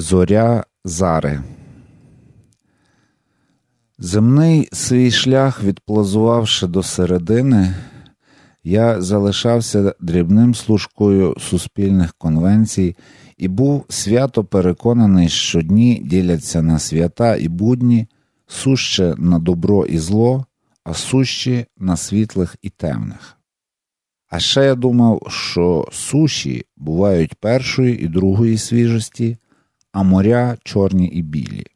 Зоря Зари. Земний свій шлях відплазувавши до середини, я залишався дрібним служкою суспільних конвенцій і був свято переконаний, що дні діляться на свята і будні, суще на добро і зло, а сущі на світлих і темних. А ще я думав, що суші бувають першої і другої свіжості, а моря чорні і білі.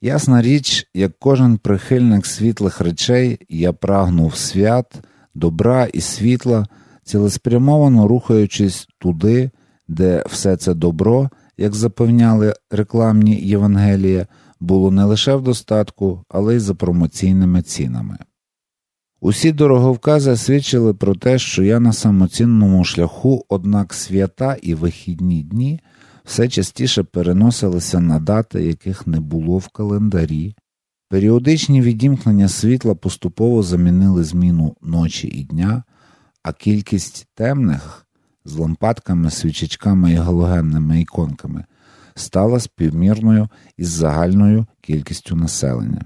Ясна річ, як кожен прихильник світлих речей, я прагнув свят, добра і світла, цілеспрямовано рухаючись туди, де все це добро, як запевняли рекламні Євангелія, було не лише в достатку, але й за промоційними цінами. Усі дороговкази свідчили про те, що я на самоцінному шляху, однак свята і вихідні дні все частіше переносилися на дати, яких не було в календарі. Періодичні відімкнення світла поступово замінили зміну ночі і дня, а кількість темних з лампадками, свічечками і галогенними іконками стала співмірною із загальною кількістю населення.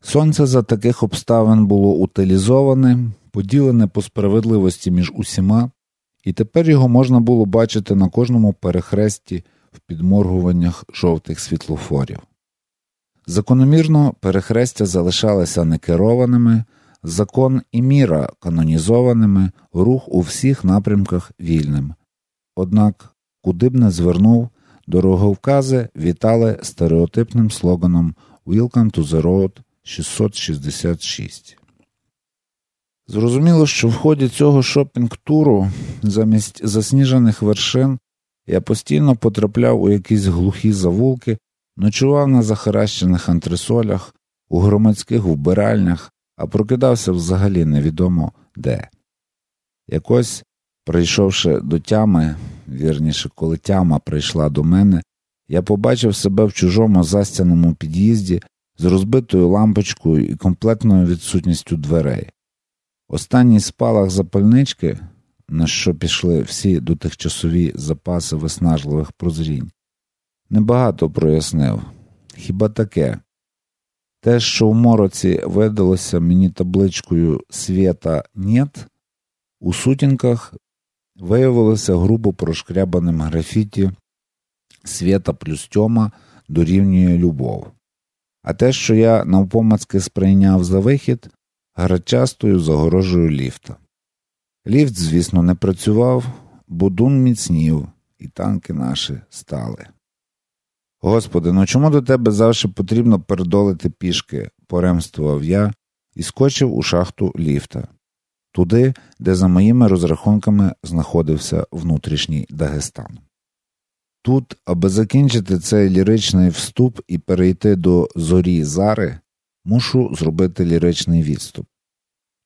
Сонце за таких обставин було утилізоване, поділене по справедливості між усіма, і тепер його можна було бачити на кожному перехресті в підморгуваннях жовтих світлофорів. Закономірно перехрестя залишалися некерованими, закон і міра канонізованими, рух у всіх напрямках вільним. Однак, куди б не звернув, дороговкази вітали стереотипним слоганом Welcome to the road 666. Зрозуміло, що в ході цього шопінг-туру замість засніжених вершин я постійно потрапляв у якісь глухі завулки, ночував на захаращених антресолях, у громадських вбиральнях, а прокидався взагалі невідомо де. Якось, прийшовши до тями, вірніше, коли тяма прийшла до мене, я побачив себе в чужому застяному під'їзді з розбитою лампочкою і комплектною відсутністю дверей. Останній спалах запальнички, на що пішли всі дотихчасові запаси виснажливих прозрінь, небагато прояснив. Хіба таке? Те, що в мороці видалося мені табличкою свята «Нєт», у сутінках виявилося грубо прошкрябаним графіті свята плюс тьома дорівнює любов. А те, що я навпомацьки сприйняв за вихід, грачастою загорожею ліфта. Ліфт, звісно, не працював, будун міцнів, і танки наші стали. Господи, ну чому до тебе завжди потрібно передолити пішки, поремствував я і скочив у шахту ліфта, туди, де, за моїми розрахунками, знаходився внутрішній Дагестан. Тут, аби закінчити цей ліричний вступ і перейти до зорі зари, мушу зробити ліричний відступ.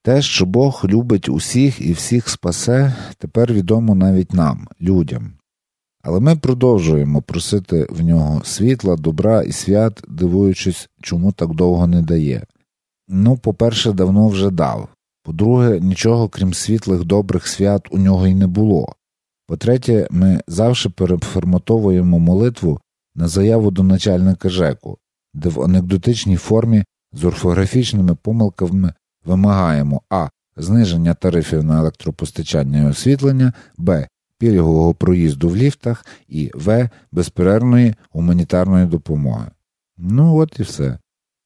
Те, що Бог любить усіх і всіх спасе, тепер відомо навіть нам, людям. Але ми продовжуємо просити в нього світла, добра і свят, дивуючись, чому так довго не дає. Ну, по-перше, давно вже дав. По-друге, нічого крім світлих добрих свят у нього й не було. По-третє, ми завжди переформатовуємо молитву на заяву до начальника ЖЕКу, де в анекдотичній формі з орфографічними помилками вимагаємо а. Зниження тарифів на електропостачання і освітлення, б. Пільгового проїзду в ліфтах і В. Безперервної гуманітарної допомоги. Ну от і все.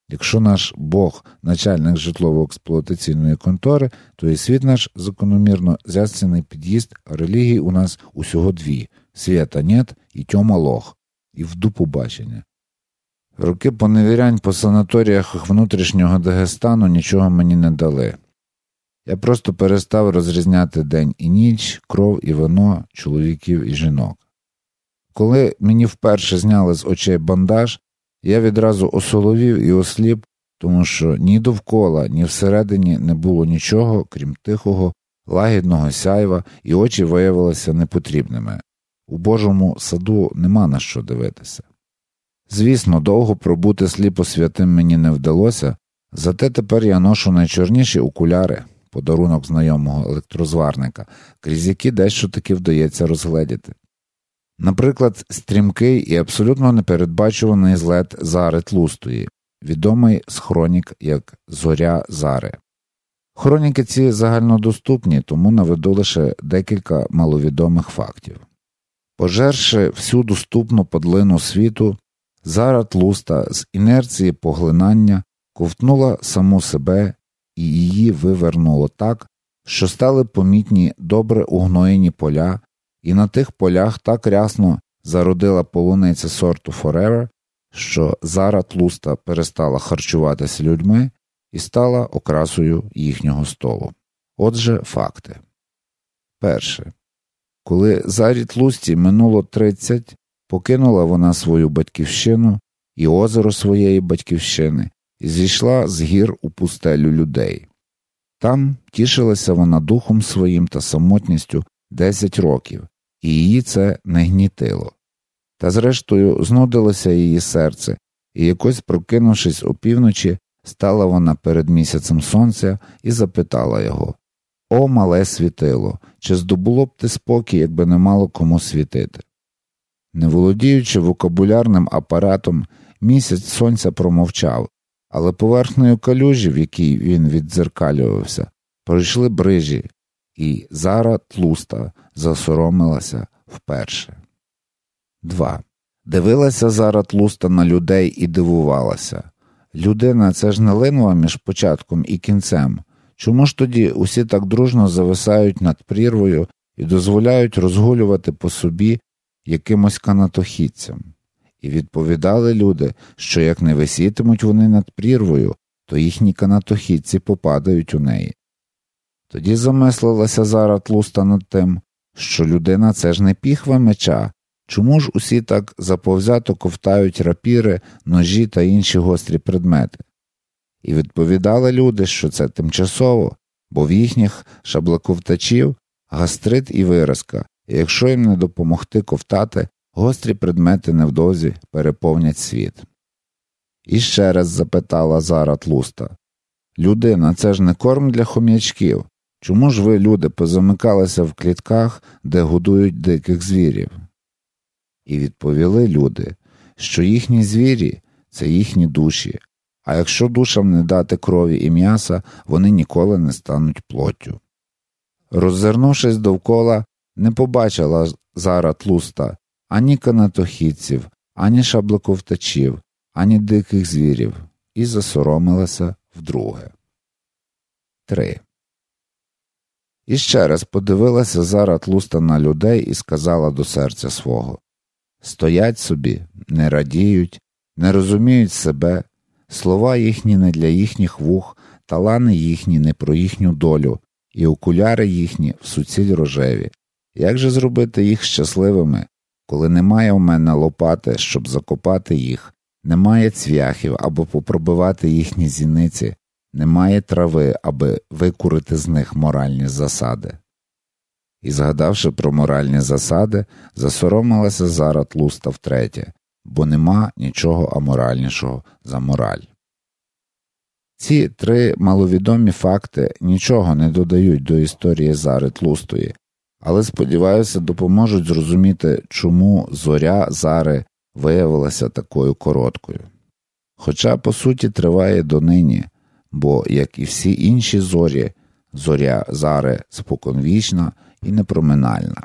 Якщо наш Бог начальник житлово-експлуатаційної контори, то і світ наш закономірно зясцяний під'їзд, релігій у нас усього дві свята нет і тьома лох, і в дупу бачення. Роки поневірянь по санаторіях внутрішнього Дагестану нічого мені не дали. Я просто перестав розрізняти день і ніч, кров і вино, чоловіків і жінок. Коли мені вперше зняли з очей бандаж, я відразу осоловів і осліп, тому що ні довкола, ні всередині не було нічого, крім тихого, лагідного сяйва, і очі виявилися непотрібними. У Божому саду нема на що дивитися. Звісно, довго пробути сліпо святим мені не вдалося, зате тепер я ношу найчорніші окуляри, подарунок знайомого електрозварника, крізь які дещо таки вдається розгледіти. Наприклад, стрімкий і абсолютно непередбачуваний злет Зари Тлустої, відомий з хронік як Зоря Зари. Хроніки ці загальнодоступні, тому наведу лише декілька маловідомих фактів. Пожерши всю доступну подлину світу, Зара тлуста з інерції поглинання ковтнула саму себе і її вивернуло так, що стали помітні добре угноєні поля, і на тих полях так рясно зародила полуниця сорту Forever, що Зара тлуста перестала харчуватися людьми і стала окрасою їхнього столу. Отже, факти. Перше. Коли зарі тлусті минуло 30, покинула вона свою батьківщину і озеро своєї батьківщини і зійшла з гір у пустелю людей. Там тішилася вона духом своїм та самотністю 10 років, і її це не гнітило. Та зрештою знудилося її серце, і якось прокинувшись опівночі, стала вона перед місяцем сонця і запитала його О, мале світило, чи здобуло б ти спокій, якби не мало кому світити? Не володіючи вокабулярним апаратом, місяць сонця промовчав, але поверхнею калюжі, в якій він віддзеркалювався, пройшли брижі, і Зара тлуста засоромилася вперше. 2. Дивилася Зара тлуста на людей і дивувалася. Людина це ж не линва між початком і кінцем. Чому ж тоді усі так дружно зависають над прірвою і дозволяють розгулювати по собі якимось канатохідцям? І відповідали люди, що як не висітимуть вони над прірвою, то їхні канатохідці попадають у неї. Тоді замислилася Зара тлуста над тим, що людина це ж не піхва меча, чому ж усі так заповзято ковтають рапіри, ножі та інші гострі предмети? І відповідали люди, що це тимчасово, бо в їхніх шаблаковтачів гастрит і виразка, якщо їм не допомогти ковтати, гострі предмети невдовзі переповнять світ. І ще раз запитала Зара тлуста Людина, це ж не корм для хом'ячків. Чому ж ви, люди, позамикалися в клітках, де годують диких звірів? І відповіли люди, що їхні звірі це їхні душі, а якщо душам не дати крові і м'яса, вони ніколи не стануть плоттю. Роззирнувшись довкола, не побачила Зара тлуста ані канатохідців, ані шабликовтачів, ані диких звірів, і засоромилася вдруге. 3. І ще раз подивилася Зара тлуста на людей і сказала до серця свого Стоять собі, не радіють, не розуміють себе, слова їхні не для їхніх вух, талани їхні не про їхню долю, і окуляри їхні в суціль рожеві. Як же зробити їх щасливими, коли немає у мене лопати, щоб закопати їх, немає цвяхів або попробивати їхні зіниці, немає трави, аби викурити з них моральні засади. І, згадавши про моральні засади, засоромилася Зара тлуста втретє, бо нема нічого аморальнішого за мораль. Ці три маловідомі факти нічого не додають до історії Зари Тлустої, але, сподіваюся, допоможуть зрозуміти, чому зоря Зари виявилася такою короткою. Хоча, по суті, триває донині, бо, як і всі інші зорі, зоря Зари споконвічна і непроминальна.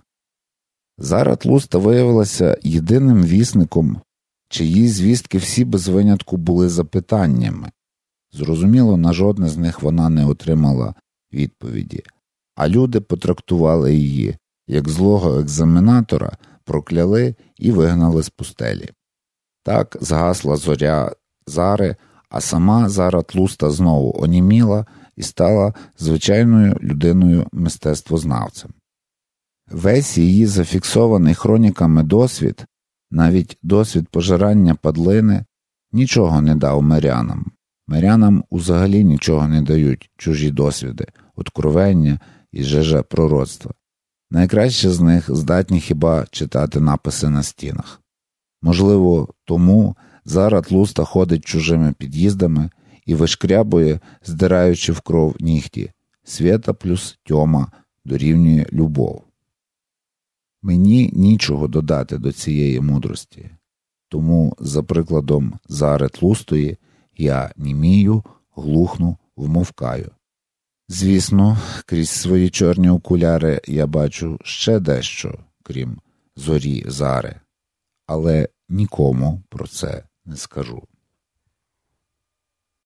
Зара Тлуста виявилася єдиним вісником, чиї звістки всі без винятку були запитаннями. Зрозуміло, на жодне з них вона не отримала відповіді, а люди потрактували її як злого екзаменатора, прокляли і вигнали з пустелі. Так згасла зоря Зари, а сама Зара Тлуста знову оніміла і стала звичайною людиною мистецтвознавцем. Весь її зафіксований хроніками досвід, навіть досвід пожирання падлини, нічого не дав мирянам. Мирянам узагалі нічого не дають чужі досвіди, откровення і жеже пророцтва. Найкраще з них здатні хіба читати написи на стінах. Можливо, тому зараз тлуста ходить чужими під'їздами і вишкрябує, здираючи в кров нігті, свята плюс тьома дорівнює любов. Мені нічого додати до цієї мудрості, тому, за прикладом зари тлустої, я німію, глухну, вмовкаю. Звісно, крізь свої чорні окуляри я бачу ще дещо, крім зорі зари, але нікому про це не скажу.